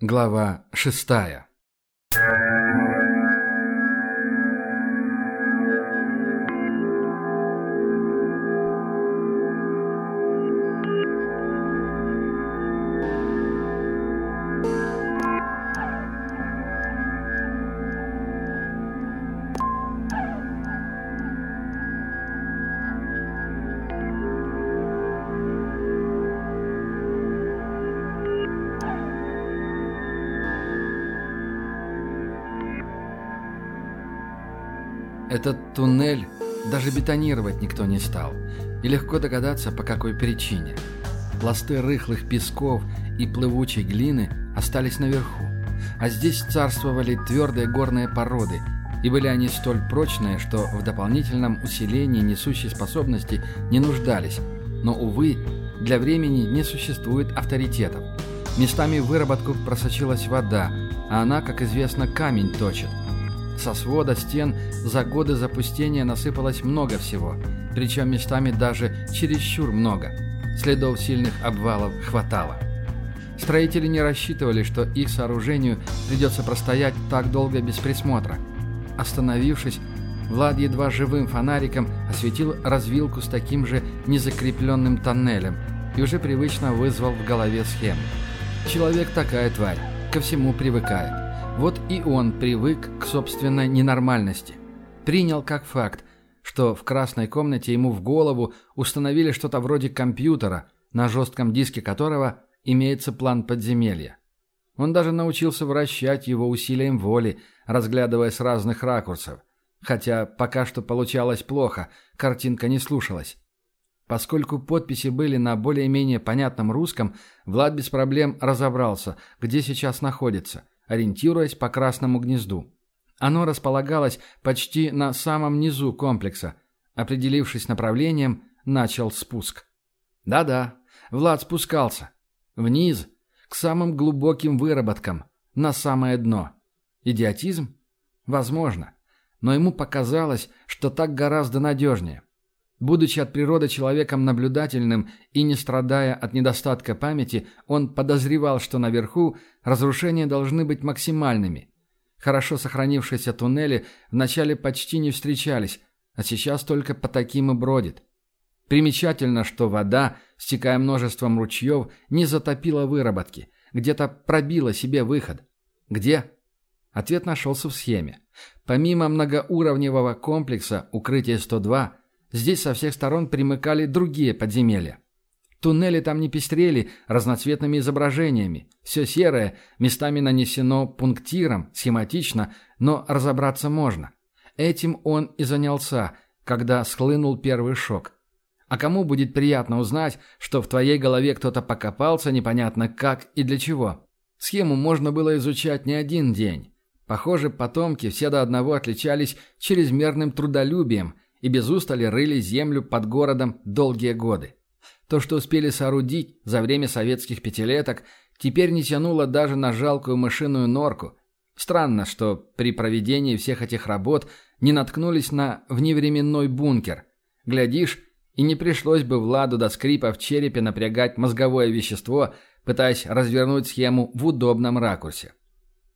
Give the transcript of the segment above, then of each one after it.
Глава шестая туннель даже бетонировать никто не стал. И легко догадаться, по какой причине. Пласты рыхлых песков и плывучей глины остались наверху. А здесь царствовали твердые горные породы, и были они столь прочные, что в дополнительном усилении несущей способности не нуждались. Но, увы, для времени не существует авторитетов. Местами в выработку просочилась вода, а она, как известно, камень точит – со свода стен за годы запустения насыпалось много всего, причем местами даже чересчур много. Следов сильных обвалов хватало. Строители не рассчитывали, что их сооружению придется простоять так долго без присмотра. Остановившись, Влад едва живым фонариком осветил развилку с таким же незакрепленным тоннелем и уже привычно вызвал в голове схему. Человек такая тварь, ко всему привыкает. Вот и он привык к собственной ненормальности. Принял как факт, что в красной комнате ему в голову установили что-то вроде компьютера, на жестком диске которого имеется план подземелья. Он даже научился вращать его усилием воли, разглядывая с разных ракурсов. Хотя пока что получалось плохо, картинка не слушалась. Поскольку подписи были на более-менее понятном русском, Влад без проблем разобрался, где сейчас находится – ориентируясь по красному гнезду. Оно располагалось почти на самом низу комплекса. Определившись направлением, начал спуск. Да-да, Влад спускался. Вниз, к самым глубоким выработкам, на самое дно. Идиотизм? Возможно. Но ему показалось, что так гораздо надежнее. Будучи от природы человеком наблюдательным и не страдая от недостатка памяти, он подозревал, что наверху разрушения должны быть максимальными. Хорошо сохранившиеся туннели вначале почти не встречались, а сейчас только по таким и бродит. Примечательно, что вода, стекая множеством ручьев, не затопила выработки, где-то пробила себе выход. Где? Ответ нашелся в схеме. Помимо многоуровневого комплекса «Укрытие 102», Здесь со всех сторон примыкали другие подземелья. Туннели там не пестрели разноцветными изображениями. Все серое, местами нанесено пунктиром, схематично, но разобраться можно. Этим он и занялся, когда схлынул первый шок. А кому будет приятно узнать, что в твоей голове кто-то покопался непонятно как и для чего? Схему можно было изучать не один день. Похоже, потомки все до одного отличались чрезмерным трудолюбием – и без устали рыли землю под городом долгие годы. То, что успели соорудить за время советских пятилеток, теперь не тянуло даже на жалкую мышиную норку. Странно, что при проведении всех этих работ не наткнулись на вневременной бункер. Глядишь, и не пришлось бы Владу до скрипа в черепе напрягать мозговое вещество, пытаясь развернуть схему в удобном ракурсе.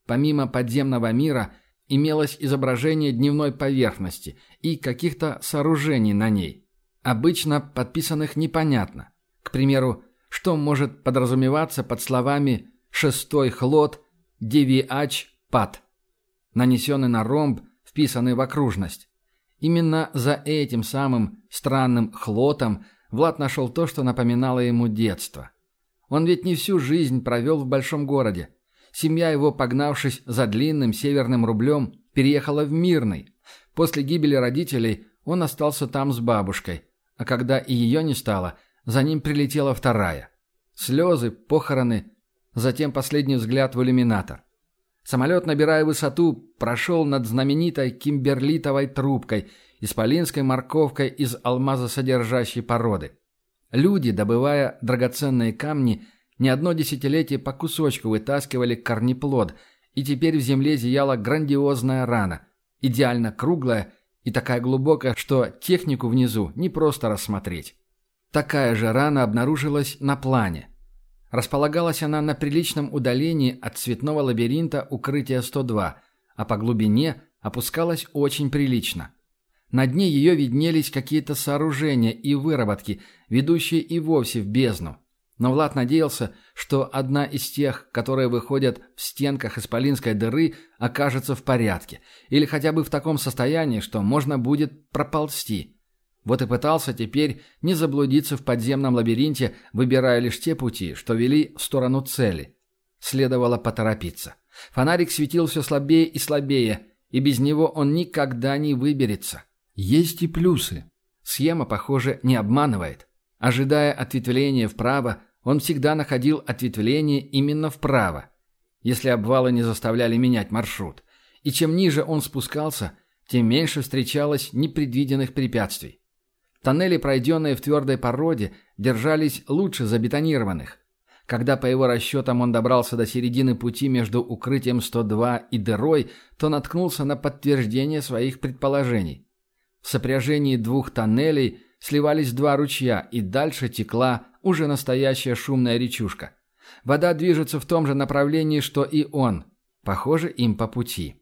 Помимо подземного мира – имелось изображение дневной поверхности и каких-то сооружений на ней. Обычно подписанных непонятно. К примеру, что может подразумеваться под словами «шестой хлот», «девиач», «пад», нанесенный на ромб, вписанный в окружность. Именно за этим самым странным хлотом Влад нашел то, что напоминало ему детство. Он ведь не всю жизнь провел в большом городе. Семья его, погнавшись за длинным северным рублем, переехала в Мирный. После гибели родителей он остался там с бабушкой, а когда и ее не стало, за ним прилетела вторая. Слезы, похороны, затем последний взгляд в иллюминатор. Самолет, набирая высоту, прошел над знаменитой кимберлитовой трубкой, исполинской морковкой из алмазосодержащей породы. Люди, добывая драгоценные камни, не одно десятилетие по кусочку вытаскивали корнеплод, и теперь в земле зияла грандиозная рана, идеально круглая и такая глубокая, что технику внизу не просто рассмотреть. Такая же рана обнаружилась на плане. Располагалась она на приличном удалении от цветного лабиринта укрытия 102, а по глубине опускалась очень прилично. На дне ее виднелись какие-то сооружения и выработки, ведущие и вовсе в бездну. Но Влад надеялся, что одна из тех, которые выходят в стенках исполинской дыры, окажется в порядке, или хотя бы в таком состоянии, что можно будет проползти. Вот и пытался теперь не заблудиться в подземном лабиринте, выбирая лишь те пути, что вели в сторону цели. Следовало поторопиться. Фонарик светил все слабее и слабее, и без него он никогда не выберется. Есть и плюсы. Схема, похоже, не обманывает. Ожидая ответвления вправо, он всегда находил ответвление именно вправо, если обвалы не заставляли менять маршрут. И чем ниже он спускался, тем меньше встречалось непредвиденных препятствий. Тоннели, пройденные в твердой породе, держались лучше забетонированных. Когда по его расчетам он добрался до середины пути между укрытием 102 и дырой, то наткнулся на подтверждение своих предположений. В сопряжении двух тоннелей сливались два ручья, и дальше текла уже настоящая шумная речушка. Вода движется в том же направлении, что и он. Похоже, им по пути.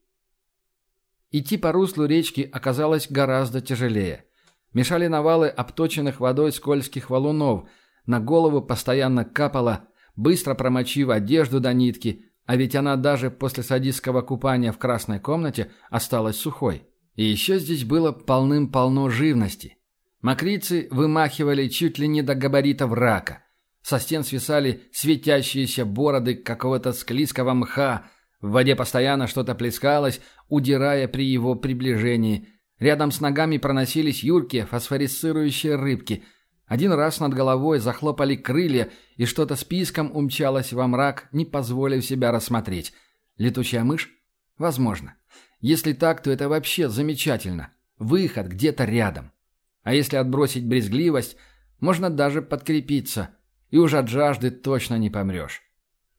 Идти по руслу речки оказалось гораздо тяжелее. Мешали навалы обточенных водой скользких валунов, на голову постоянно капало, быстро промочив одежду до нитки, а ведь она даже после садистского купания в красной комнате осталась сухой. И еще здесь было полным-полно живности. Мокрицы вымахивали чуть ли не до габаритов рака. Со стен свисали светящиеся бороды какого-то склизкого мха, в воде постоянно что-то плескалось, удирая при его приближении – Рядом с ногами проносились юркие фосфорисцирующие рыбки. Один раз над головой захлопали крылья, и что-то с писком умчалось во мрак, не позволив себя рассмотреть. Летучая мышь? Возможно. Если так, то это вообще замечательно. Выход где-то рядом. А если отбросить брезгливость, можно даже подкрепиться. И уж от жажды точно не помрешь.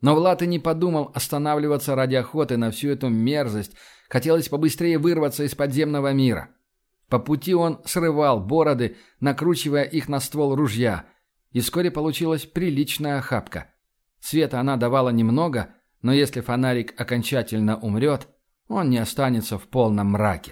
Но Влад и не подумал останавливаться ради охоты на всю эту мерзость, Хотелось побыстрее вырваться из подземного мира. По пути он срывал бороды, накручивая их на ствол ружья, и вскоре получилась приличная охапка. Света она давала немного, но если фонарик окончательно умрет, он не останется в полном мраке.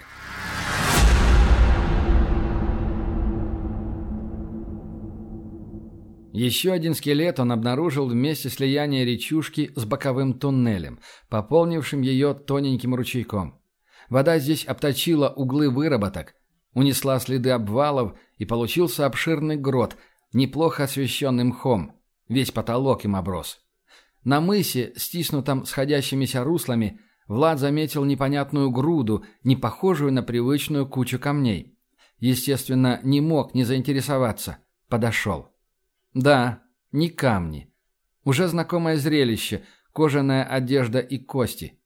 Еще один скелет он обнаружил в месте слияния речушки с боковым туннелем, пополнившим ее тоненьким ручейком. Вода здесь обточила углы выработок, унесла следы обвалов, и получился обширный грот, неплохо освещенный мхом. Весь потолок им оброс. На мысе, стиснутом сходящимися руслами, Влад заметил непонятную груду, не похожую на привычную кучу камней. Естественно, не мог не заинтересоваться. Подошел. Да, не камни. Уже знакомое зрелище, кожаная одежда и кости.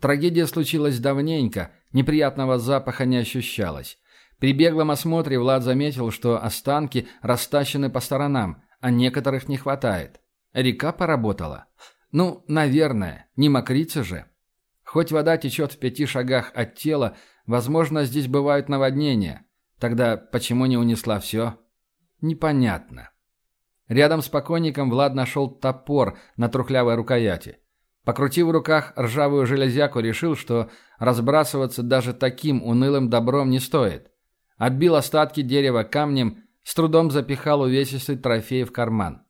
Трагедия случилась давненько, неприятного запаха не ощущалось. При беглом осмотре Влад заметил, что останки растащены по сторонам, а некоторых не хватает. Река поработала. Ну, наверное, не мокрица же. Хоть вода течет в пяти шагах от тела, возможно, здесь бывают наводнения. Тогда почему не унесла все? Непонятно. Рядом с покойником Влад нашел топор на трухлявой рукояти. Покрутив в руках ржавую железяку, решил, что разбрасываться даже таким унылым добром не стоит. Отбил остатки дерева камнем, с трудом запихал увесистый трофей в карман.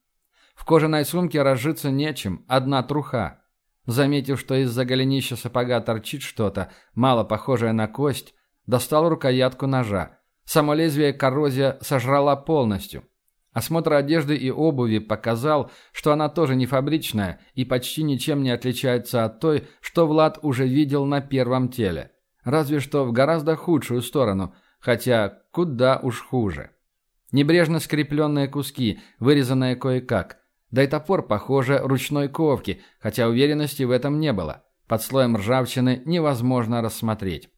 В кожаной сумке разжиться нечем, одна труха. Заметив, что из-за голенища сапога торчит что-то, мало похожее на кость, достал рукоятку ножа. Само лезвие коррозия сожрала полностью – Осмотр одежды и обуви показал, что она тоже не фабричная и почти ничем не отличается от той, что Влад уже видел на первом теле. Разве что в гораздо худшую сторону, хотя куда уж хуже. Небрежно скрепленные куски, вырезанные кое-как. Да и топор, похоже, ручной ковки, хотя уверенности в этом не было. Под слоем ржавчины невозможно рассмотреть.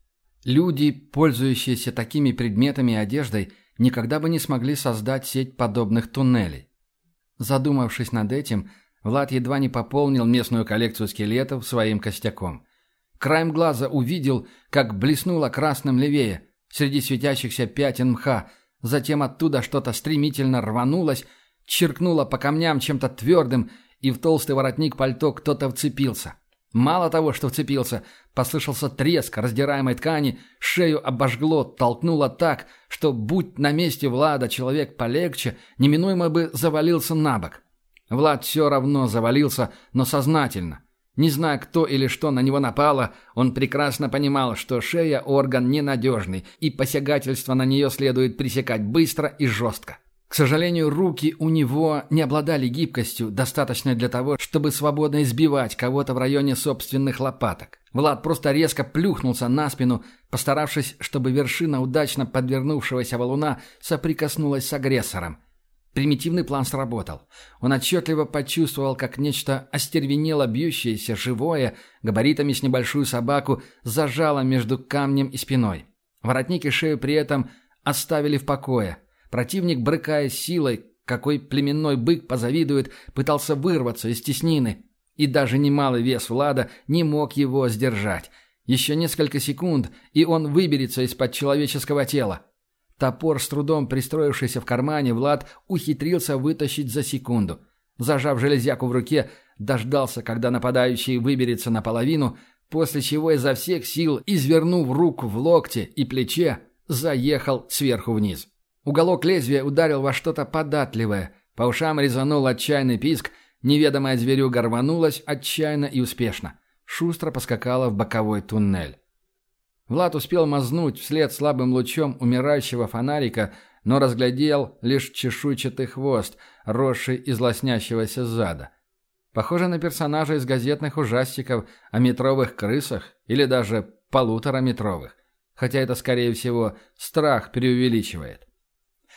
Люди, пользующиеся такими предметами и одеждой, никогда бы не смогли создать сеть подобных туннелей. Задумавшись над этим, Влад едва не пополнил местную коллекцию скелетов своим костяком. Краем глаза увидел, как блеснуло красным левее, среди светящихся пятен мха, затем оттуда что-то стремительно рванулось, черкнуло по камням чем-то твердым и в толстый воротник пальто кто-то вцепился. Мало того, что вцепился, послышался треск раздираемой ткани, шею обожгло, толкнуло так, что, будь на месте Влада человек полегче, неминуемо бы завалился на бок. Влад все равно завалился, но сознательно. Не зная, кто или что на него напало, он прекрасно понимал, что шея – орган ненадежный, и посягательство на нее следует пресекать быстро и жестко. К сожалению, руки у него не обладали гибкостью, достаточной для того, чтобы свободно избивать кого-то в районе собственных лопаток. Влад просто резко плюхнулся на спину, постаравшись, чтобы вершина удачно подвернувшегося валуна соприкоснулась с агрессором. Примитивный план сработал. Он отчетливо почувствовал, как нечто остервенело бьющееся, живое, габаритами с небольшую собаку, зажало между камнем и спиной. Воротник и шею при этом оставили в покое – Противник, брыкая силой, какой племенной бык позавидует, пытался вырваться из теснины. И даже немалый вес Влада не мог его сдержать. Еще несколько секунд, и он выберется из-под человеческого тела. Топор, с трудом пристроившийся в кармане, Влад ухитрился вытащить за секунду. Зажав железяку в руке, дождался, когда нападающий выберется наполовину, после чего изо всех сил, извернув руку в локте и плече, заехал сверху вниз. Уголок лезвия ударил во что-то податливое. По ушам резанул отчаянный писк. Неведомая зверюга рванулась отчаянно и успешно. Шустро поскакала в боковой туннель. Влад успел мазнуть вслед слабым лучом умирающего фонарика, но разглядел лишь чешуйчатый хвост, росший из лоснящегося зада. Похоже на персонажа из газетных ужастиков о метровых крысах или даже полутораметровых. Хотя это, скорее всего, страх преувеличивает.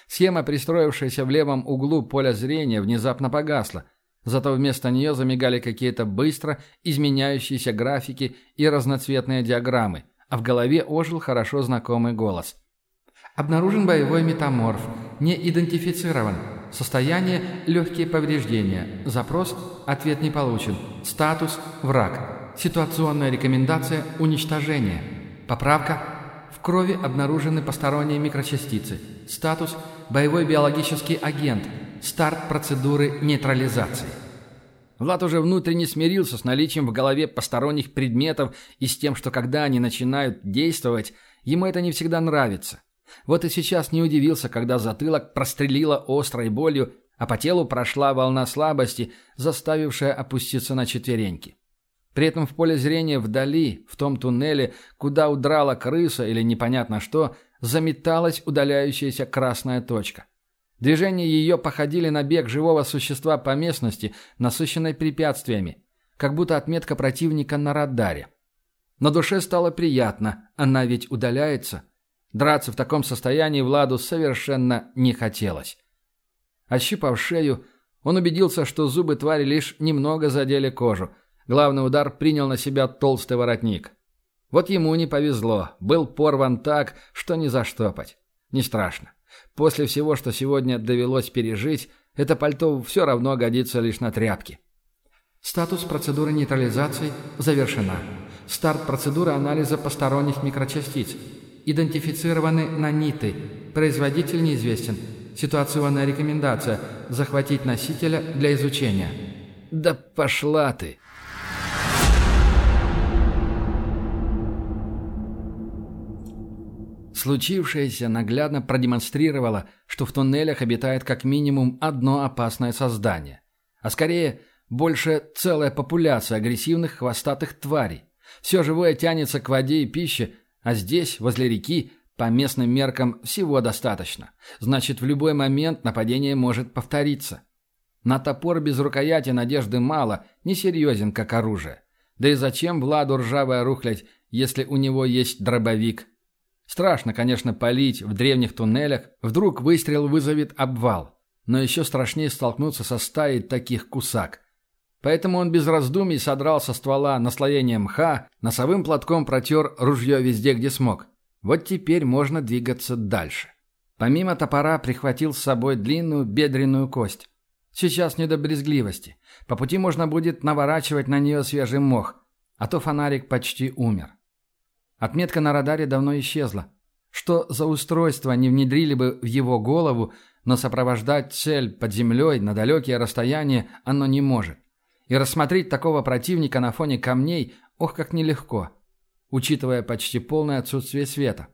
Схема, пристроившаяся в левом углу поля зрения, внезапно погасла. Зато вместо нее замигали какие-то быстро изменяющиеся графики и разноцветные диаграммы, а в голове ожил хорошо знакомый голос. Обнаружен боевой метаморф. Не идентифицирован. Состояние – легкие повреждения. Запрос – ответ не получен. Статус – враг. Ситуационная рекомендация – уничтожение. Поправка – в крови обнаружены посторонние микрочастицы. Статус – боевой биологический агент. Старт процедуры нейтрализации. Влад уже внутренне смирился с наличием в голове посторонних предметов и с тем, что когда они начинают действовать, ему это не всегда нравится. Вот и сейчас не удивился, когда затылок прострелило острой болью, а по телу прошла волна слабости, заставившая опуститься на четвереньки. При этом в поле зрения вдали, в том туннеле, куда удрала крыса или непонятно что – заметалась удаляющаяся красная точка. Движения ее походили на бег живого существа по местности, насыщенной препятствиями, как будто отметка противника на радаре. На душе стало приятно, она ведь удаляется. Драться в таком состоянии Владу совершенно не хотелось. Ощипав шею, он убедился, что зубы твари лишь немного задели кожу. Главный удар принял на себя толстый воротник. Вот ему не повезло, был порван так, что не заштопать. Не страшно. После всего, что сегодня довелось пережить, это пальто все равно годится лишь на тряпки. Статус процедуры нейтрализации завершена. Старт процедуры анализа посторонних микрочастиц. Идентифицированы наниты. Производитель неизвестен. Ситуационная рекомендация – захватить носителя для изучения. «Да пошла ты!» Случившееся наглядно продемонстрировало, что в туннелях обитает как минимум одно опасное создание. А скорее, больше целая популяция агрессивных хвостатых тварей. Все живое тянется к воде и пище, а здесь, возле реки, по местным меркам всего достаточно. Значит, в любой момент нападение может повториться. На топор без рукояти надежды мало, несерьезен как оружие. Да и зачем Владу ржавая рухлядь, если у него есть дробовик? Страшно, конечно, палить в древних туннелях. Вдруг выстрел вызовет обвал. Но еще страшнее столкнуться со стаей таких кусак. Поэтому он без раздумий содрал со ствола наслоение мха, носовым платком протер ружье везде, где смог. Вот теперь можно двигаться дальше. Помимо топора прихватил с собой длинную бедренную кость. Сейчас не до брезгливости. По пути можно будет наворачивать на нее свежий мох, а то фонарик почти умер. Отметка на радаре давно исчезла. Что за устройство не внедрили бы в его голову, но сопровождать цель под землей на далекие расстояния оно не может. И рассмотреть такого противника на фоне камней, ох, как нелегко, учитывая почти полное отсутствие света.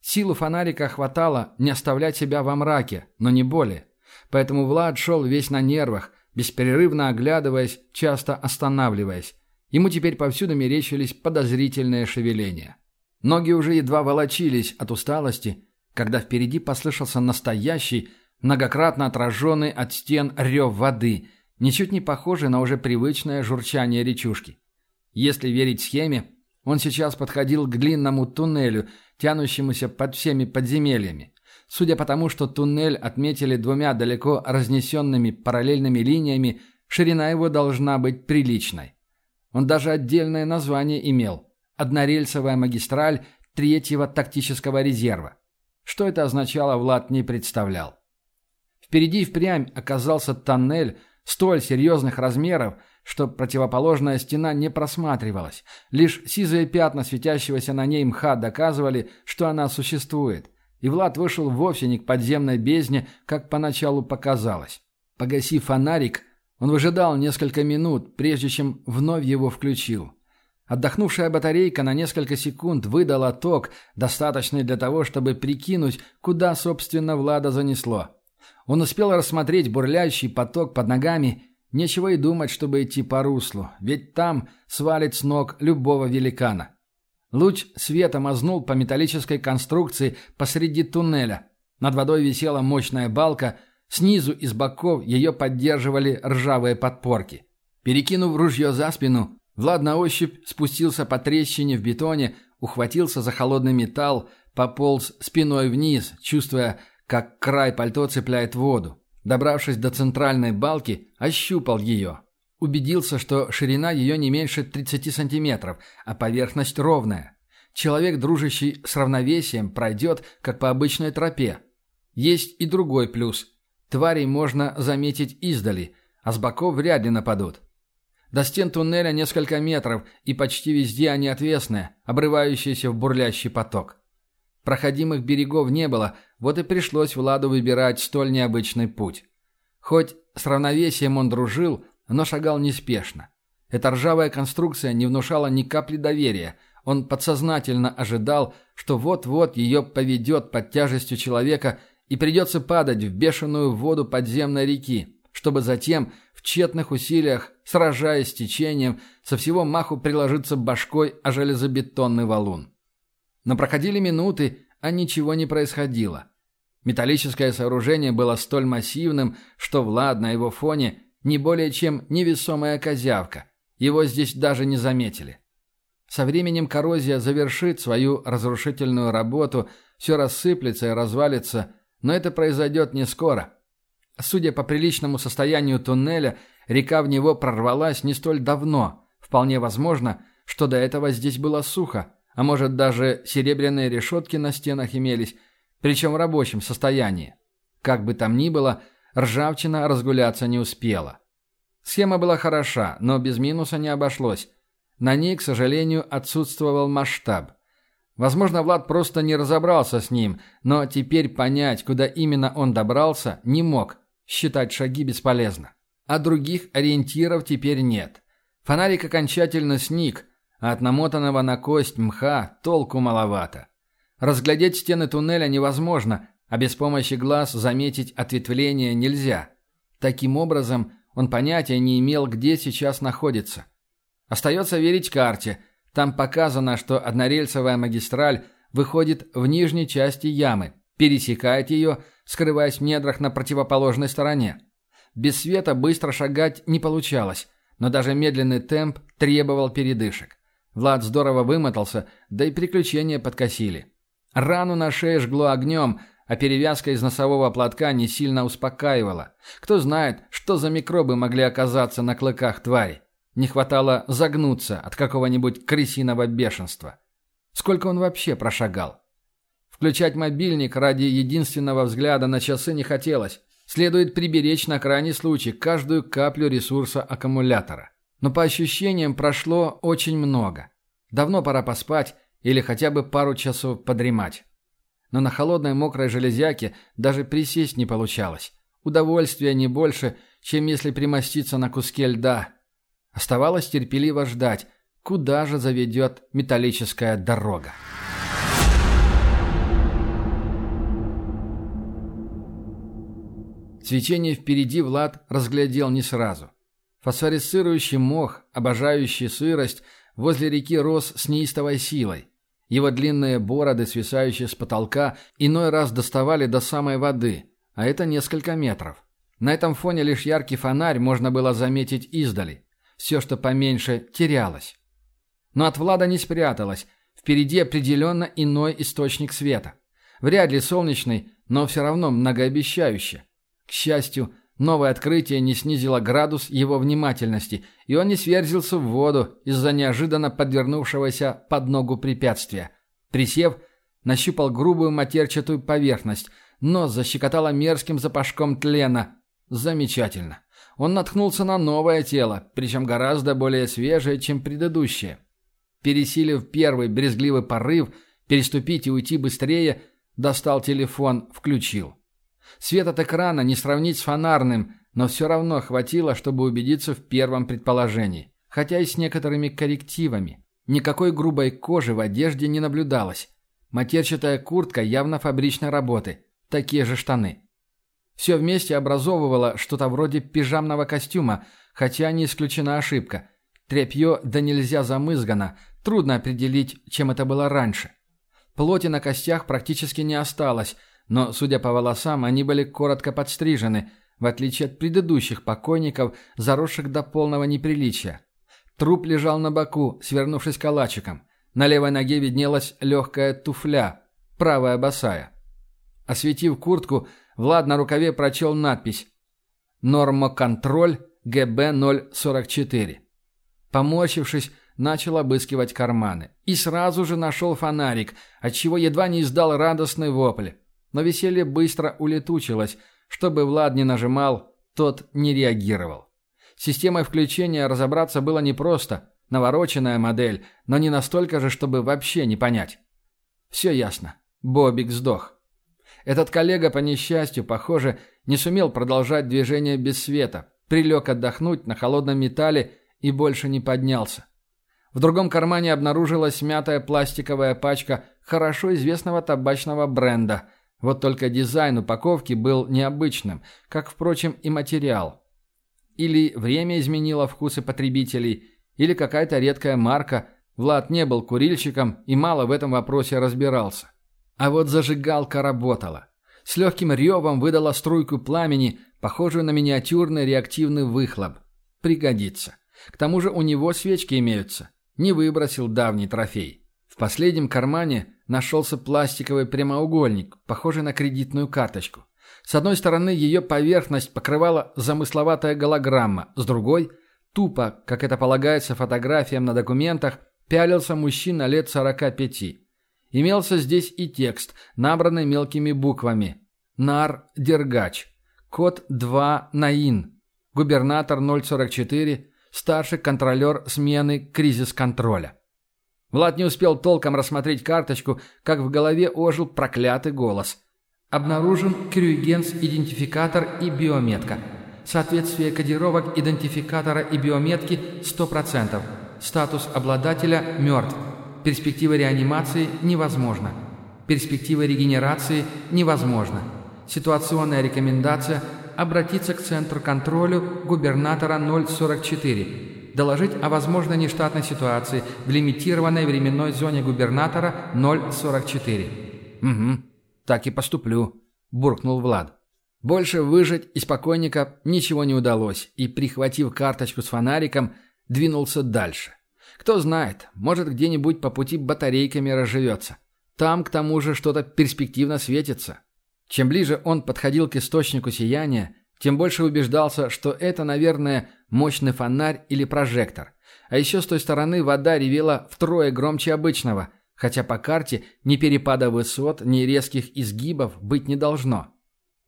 Силу фонарика хватало не оставлять себя во мраке, но не более. Поэтому Влад шел весь на нервах, бесперерывно оглядываясь, часто останавливаясь. Ему теперь повсюду мерещились подозрительные шевеления. Ноги уже едва волочились от усталости, когда впереди послышался настоящий, многократно отраженный от стен рев воды, ничуть не похожий на уже привычное журчание речушки. Если верить схеме, он сейчас подходил к длинному туннелю, тянущемуся под всеми подземельями. Судя по тому, что туннель отметили двумя далеко разнесенными параллельными линиями, ширина его должна быть приличной. Он даже отдельное название имел – «Однорельсовая магистраль третьего тактического резерва». Что это означало, Влад не представлял. Впереди впрямь оказался тоннель столь серьезных размеров, что противоположная стена не просматривалась. Лишь сизые пятна светящегося на ней мха доказывали, что она существует. И Влад вышел вовсе не к подземной бездне, как поначалу показалось. Погасив фонарик, он выжидал несколько минут, прежде чем вновь его включил. Отдохнувшая батарейка на несколько секунд выдала ток, достаточный для того, чтобы прикинуть, куда, собственно, Влада занесло. Он успел рассмотреть бурлящий поток под ногами. Нечего и думать, чтобы идти по руслу, ведь там свалит с ног любого великана. Луч света мазнул по металлической конструкции посреди туннеля. Над водой висела мощная балка, снизу и с боков ее поддерживали ржавые подпорки. Перекинув ружье за спину, Влад на ощупь спустился по трещине в бетоне, ухватился за холодный металл, пополз спиной вниз, чувствуя, как край пальто цепляет воду. Добравшись до центральной балки, ощупал ее. Убедился, что ширина ее не меньше 30 сантиметров, а поверхность ровная. Человек, дружащий с равновесием, пройдет, как по обычной тропе. Есть и другой плюс. Тварей можно заметить издали, а с боков вряд ли нападут. До стен туннеля несколько метров, и почти везде они отвесные, обрывающиеся в бурлящий поток. Проходимых берегов не было, вот и пришлось Владу выбирать столь необычный путь. Хоть с равновесием он дружил, но шагал неспешно. Эта ржавая конструкция не внушала ни капли доверия. Он подсознательно ожидал, что вот-вот ее поведет под тяжестью человека и придется падать в бешеную воду подземной реки, чтобы затем, в тщетных усилиях, сражаясь с течением, со всего маху приложиться башкой о железобетонный валун. Но проходили минуты, а ничего не происходило. Металлическое сооружение было столь массивным, что Влад на его фоне не более чем невесомая козявка. Его здесь даже не заметили. Со временем коррозия завершит свою разрушительную работу, все рассыплется и развалится, но это произойдет не скоро. Судя по приличному состоянию туннеля, река в него прорвалась не столь давно. Вполне возможно, что до этого здесь было сухо, а может даже серебряные решетки на стенах имелись, причем в рабочем состоянии. Как бы там ни было, ржавчина разгуляться не успела. Схема была хороша, но без минуса не обошлось. На ней, к сожалению, отсутствовал масштаб. Возможно, Влад просто не разобрался с ним, но теперь понять, куда именно он добрался, не мог. Считать шаги бесполезно. А других ориентиров теперь нет. Фонарик окончательно сник, а от намотанного на кость мха толку маловато. Разглядеть стены туннеля невозможно, а без помощи глаз заметить ответвление нельзя. Таким образом, он понятия не имел, где сейчас находится. Остается верить карте. Там показано, что однорельсовая магистраль выходит в нижней части ямы, пересекает ее, скрываясь в недрах на противоположной стороне. Без света быстро шагать не получалось, но даже медленный темп требовал передышек. Влад здорово вымотался, да и приключения подкосили. Рану на шее жгло огнем, а перевязка из носового платка не сильно успокаивала. Кто знает, что за микробы могли оказаться на клыках твари. Не хватало загнуться от какого-нибудь крысиного бешенства. Сколько он вообще прошагал? Включать мобильник ради единственного взгляда на часы не хотелось. Следует приберечь на крайний случай каждую каплю ресурса аккумулятора. Но по ощущениям прошло очень много. Давно пора поспать или хотя бы пару часов подремать. Но на холодной мокрой железяке даже присесть не получалось. Удовольствия не больше, чем если примоститься на куске льда. Оставалось терпеливо ждать, куда же заведет металлическая дорога. Свечение впереди Влад разглядел не сразу. Фосфорисцирующий мох, обожающий сырость, возле реки рос с неистовой силой. Его длинные бороды, свисающие с потолка, иной раз доставали до самой воды, а это несколько метров. На этом фоне лишь яркий фонарь можно было заметить издали. Все, что поменьше, терялось. Но от Влада не спряталось. Впереди определенно иной источник света. Вряд ли солнечный, но все равно многообещающий. К счастью, новое открытие не снизило градус его внимательности, и он не сверзился в воду из-за неожиданно подвернувшегося под ногу препятствия. Присев, нащупал грубую матерчатую поверхность, нос защекотало мерзким запашком тлена. Замечательно. Он наткнулся на новое тело, причем гораздо более свежее, чем предыдущее. Пересилив первый брезгливый порыв, переступить и уйти быстрее, достал телефон, включил. Свет от экрана не сравнить с фонарным, но все равно хватило, чтобы убедиться в первом предположении. Хотя и с некоторыми коррективами. Никакой грубой кожи в одежде не наблюдалось. Матерчатая куртка явно фабричной работы. Такие же штаны. Все вместе образовывало что-то вроде пижамного костюма, хотя не исключена ошибка. Тряпье да нельзя замызгано, трудно определить, чем это было раньше. Плоти на костях практически не осталось, но, судя по волосам, они были коротко подстрижены, в отличие от предыдущих покойников, заросших до полного неприличия. Труп лежал на боку, свернувшись калачиком. На левой ноге виднелась легкая туфля, правая босая. Осветив куртку, Влад на рукаве прочел надпись «Нормоконтроль ГБ-044». Поморщившись, начал обыскивать карманы. И сразу же нашел фонарик, отчего едва не издал радостный вопль. Но веселье быстро улетучилось. Чтобы Влад не нажимал, тот не реагировал. С системой включения разобраться было непросто. Навороченная модель, но не настолько же, чтобы вообще не понять. Все ясно. Бобик сдох. Этот коллега, по несчастью, похоже, не сумел продолжать движение без света, прилег отдохнуть на холодном металле и больше не поднялся. В другом кармане обнаружилась мятая пластиковая пачка хорошо известного табачного бренда. Вот только дизайн упаковки был необычным, как, впрочем, и материал. Или время изменило вкусы потребителей, или какая-то редкая марка. Влад не был курильщиком и мало в этом вопросе разбирался. А вот зажигалка работала. С легким ревом выдала струйку пламени, похожую на миниатюрный реактивный выхлоп. Пригодится. К тому же у него свечки имеются. Не выбросил давний трофей. В последнем кармане нашелся пластиковый прямоугольник, похожий на кредитную карточку. С одной стороны ее поверхность покрывала замысловатая голограмма, с другой – тупо, как это полагается фотографиям на документах, пялился мужчина лет 45. Имелся здесь и текст, набранный мелкими буквами. Нар Дергач. Код 2 Наин. Губернатор 044. Старший контролер смены кризис-контроля. Влад не успел толком рассмотреть карточку, как в голове ожил проклятый голос. Обнаружен крюгенс-идентификатор и биометка. Соответствие кодировок идентификатора и биометки 100%. Статус обладателя мертв. Перспектива реанимации невозможна. Перспектива регенерации невозможна. Ситуационная рекомендация – обратиться к Центру контролю губернатора 044. Доложить о возможной нештатной ситуации в лимитированной временной зоне губернатора 044. «Угу, так и поступлю», – буркнул Влад. Больше выжить из покойника ничего не удалось, и, прихватив карточку с фонариком, двинулся дальше. Кто знает, может где-нибудь по пути батарейками разживется. Там, к тому же, что-то перспективно светится. Чем ближе он подходил к источнику сияния, тем больше убеждался, что это, наверное, мощный фонарь или прожектор. А еще с той стороны вода ревела втрое громче обычного, хотя по карте ни перепада высот, ни резких изгибов быть не должно.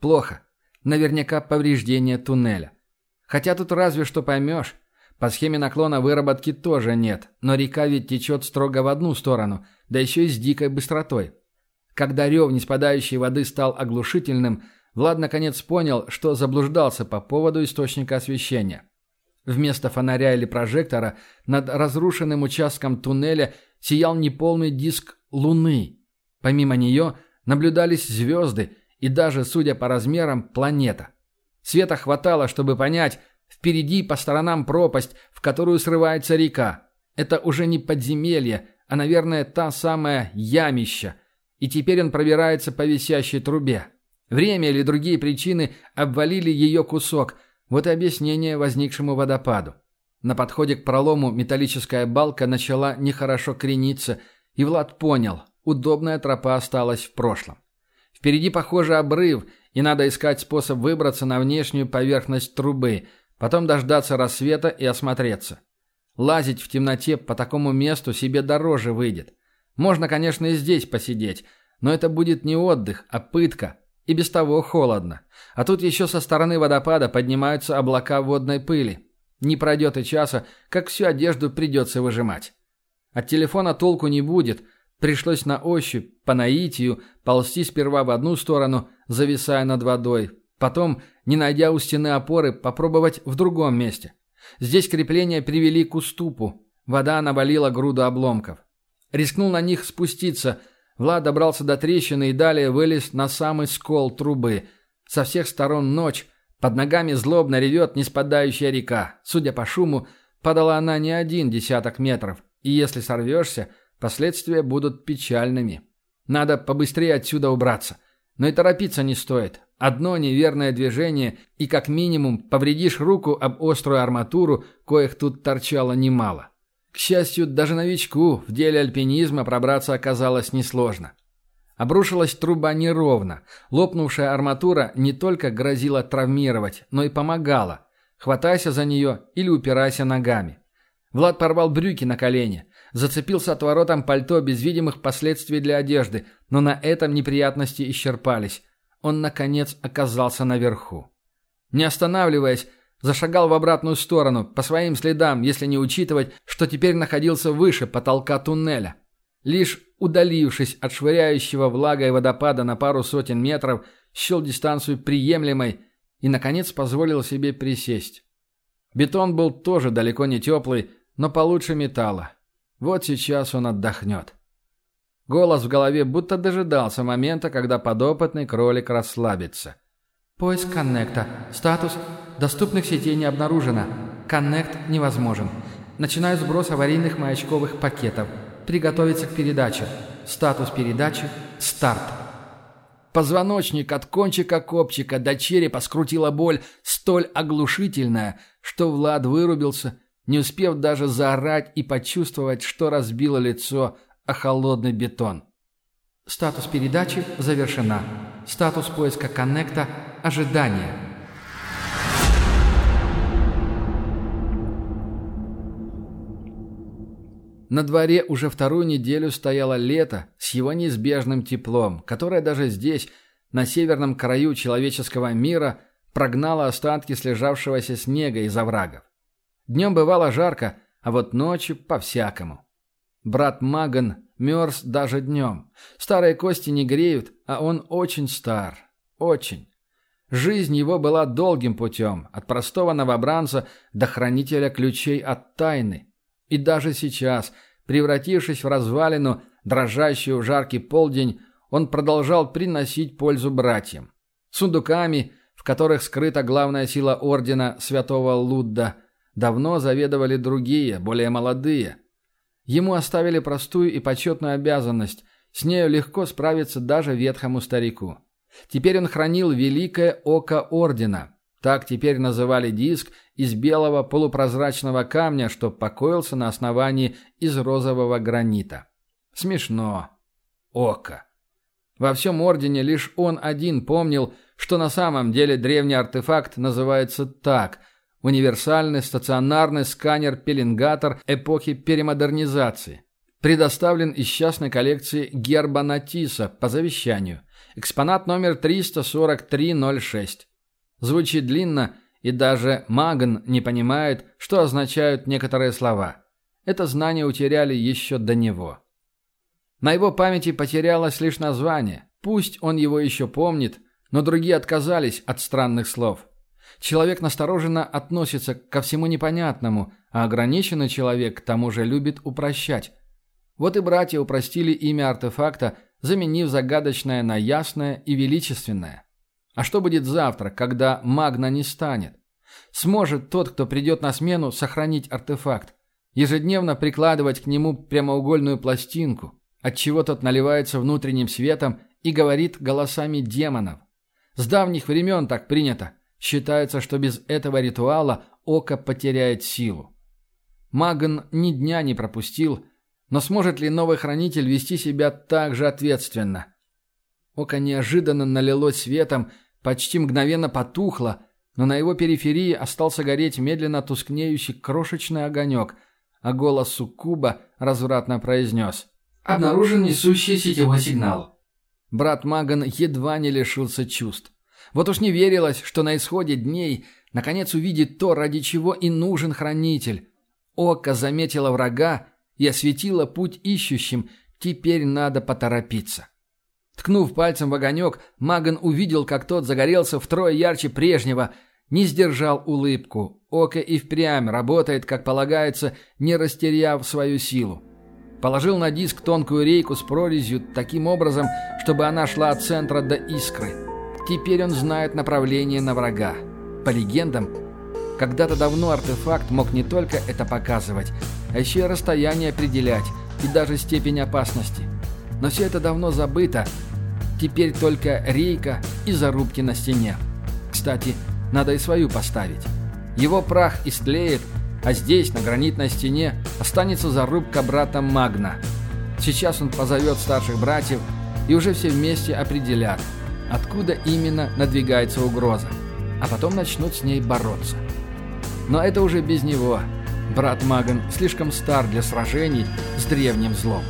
Плохо. Наверняка повреждение туннеля. Хотя тут разве что поймешь, по схеме наклона выработки тоже нет, но река ведь течет строго в одну сторону, да еще и с дикой быстротой. Когда рев неспадающей воды стал оглушительным, Влад наконец понял, что заблуждался по поводу источника освещения. Вместо фонаря или прожектора над разрушенным участком туннеля сиял неполный диск Луны. Помимо нее наблюдались звезды и даже, судя по размерам, планета. Света хватало, чтобы понять, впереди по сторонам пропасть, в которую срывается река. Это уже не подземелье, а, наверное, та самая ямища. И теперь он пробирается по висящей трубе. Время или другие причины обвалили ее кусок – вот и объяснение возникшему водопаду. На подходе к пролому металлическая балка начала нехорошо крениться, и Влад понял, удобная тропа осталась в прошлом. Впереди, похоже, обрыв, и надо искать способ выбраться на внешнюю поверхность трубы, потом дождаться рассвета и осмотреться. Лазить в темноте по такому месту себе дороже выйдет. Можно, конечно, и здесь посидеть, но это будет не отдых, а пытка, и без того холодно. А тут еще со стороны водопада поднимаются облака водной пыли. Не пройдет и часа, как всю одежду придется выжимать. От телефона толку не будет. Пришлось на ощупь, по наитию, ползти сперва в одну сторону, зависая над водой. Потом, не найдя у стены опоры, попробовать в другом месте. Здесь крепления привели к уступу. Вода навалила груду обломков. Рискнул на них спуститься – Влад добрался до трещины и далее вылез на самый скол трубы. Со всех сторон ночь. Под ногами злобно ревет неспадающая река. Судя по шуму, падала она не один десяток метров. И если сорвешься, последствия будут печальными. Надо побыстрее отсюда убраться. Но и торопиться не стоит. Одно неверное движение, и как минимум повредишь руку об острую арматуру, коих тут торчало немало. К счастью, даже новичку в деле альпинизма пробраться оказалось несложно. Обрушилась труба неровно. Лопнувшая арматура не только грозила травмировать, но и помогала. Хватайся за нее или упирайся ногами. Влад порвал брюки на колени, зацепился отворотом пальто без видимых последствий для одежды, но на этом неприятности исчерпались. Он, наконец, оказался наверху. Не останавливаясь, Зашагал в обратную сторону, по своим следам, если не учитывать, что теперь находился выше потолка туннеля. Лишь удалившись от швыряющего влагой водопада на пару сотен метров, счел дистанцию приемлемой и, наконец, позволил себе присесть. Бетон был тоже далеко не теплый, но получше металла. Вот сейчас он отдохнет. Голос в голове будто дожидался момента, когда подопытный кролик расслабится. «Поиск коннекта. Статус Доступных сетей не обнаружено. Коннект невозможен. Начинаю сброс аварийных маячковых пакетов. Приготовиться к передаче. Статус передачи – старт. Позвоночник от кончика копчика до черепа скрутила боль столь оглушительная, что Влад вырубился, не успев даже заорать и почувствовать, что разбило лицо о холодный бетон. Статус передачи завершена. Статус поиска коннекта – ожидание. На дворе уже вторую неделю стояло лето с его неизбежным теплом, которое даже здесь, на северном краю человеческого мира, прогнало остатки слежавшегося снега из оврагов. Днем бывало жарко, а вот ночью по-всякому. Брат Маган мерз даже днем. Старые кости не греют, а он очень стар. Очень. Жизнь его была долгим путем, от простого новобранца до хранителя ключей от тайны. И даже сейчас, превратившись в развалину, дрожащую в жаркий полдень, он продолжал приносить пользу братьям. Сундуками, в которых скрыта главная сила ордена святого Лудда, давно заведовали другие, более молодые. Ему оставили простую и почетную обязанность, с нею легко справиться даже ветхому старику. Теперь он хранил великое око ордена, так теперь называли диск из белого полупрозрачного камня, что покоился на основании из розового гранита. Смешно. Око. Во всем Ордене лишь он один помнил, что на самом деле древний артефакт называется так – универсальный стационарный сканер-пеленгатор эпохи перемодернизации. Предоставлен из частной коллекции герба Натиса по завещанию. Экспонат номер 34306. Звучит длинно, и даже Магн не понимает, что означают некоторые слова. Это знание утеряли еще до него. На его памяти потерялось лишь название. Пусть он его еще помнит, но другие отказались от странных слов. Человек настороженно относится ко всему непонятному, а ограниченный человек к тому же любит упрощать. Вот и братья упростили имя артефакта, заменив загадочное на ясное и величественное. А что будет завтра, когда магна не станет? Сможет тот, кто придет на смену, сохранить артефакт, ежедневно прикладывать к нему прямоугольную пластинку, отчего тот наливается внутренним светом и говорит голосами демонов. С давних времен так принято. Считается, что без этого ритуала око потеряет силу. Маган ни дня не пропустил, но сможет ли новый хранитель вести себя так же ответственно? Око неожиданно налилось светом, почти мгновенно потухло, но на его периферии остался гореть медленно тускнеющий крошечный огонек, а голос Суккуба развратно произнес «Обнаружен несущий сетевой сигнал». Брат Маган едва не лишился чувств. Вот уж не верилось, что на исходе дней наконец увидит то, ради чего и нужен хранитель. Око заметило врага и осветило путь ищущим, теперь надо поторопиться. Ткнув пальцем в огонек, Маган увидел, как тот загорелся втрое ярче прежнего, не сдержал улыбку. Око и впрямь работает, как полагается, не растеряв свою силу. Положил на диск тонкую рейку с прорезью таким образом, чтобы она шла от центра до искры. Теперь он знает направление на врага. По легендам, когда-то давно артефакт мог не только это показывать, а еще и расстояние определять, и даже степень опасности. Но все это давно забыто. Теперь только рейка и зарубки на стене. Кстати, надо и свою поставить. Его прах истлеет, а здесь, на гранитной стене, останется зарубка брата Магна. Сейчас он позовет старших братьев, и уже все вместе определят – откуда именно надвигается угроза, а потом начнут с ней бороться. Но это уже без него. Брат Маган слишком стар для сражений с древним злом.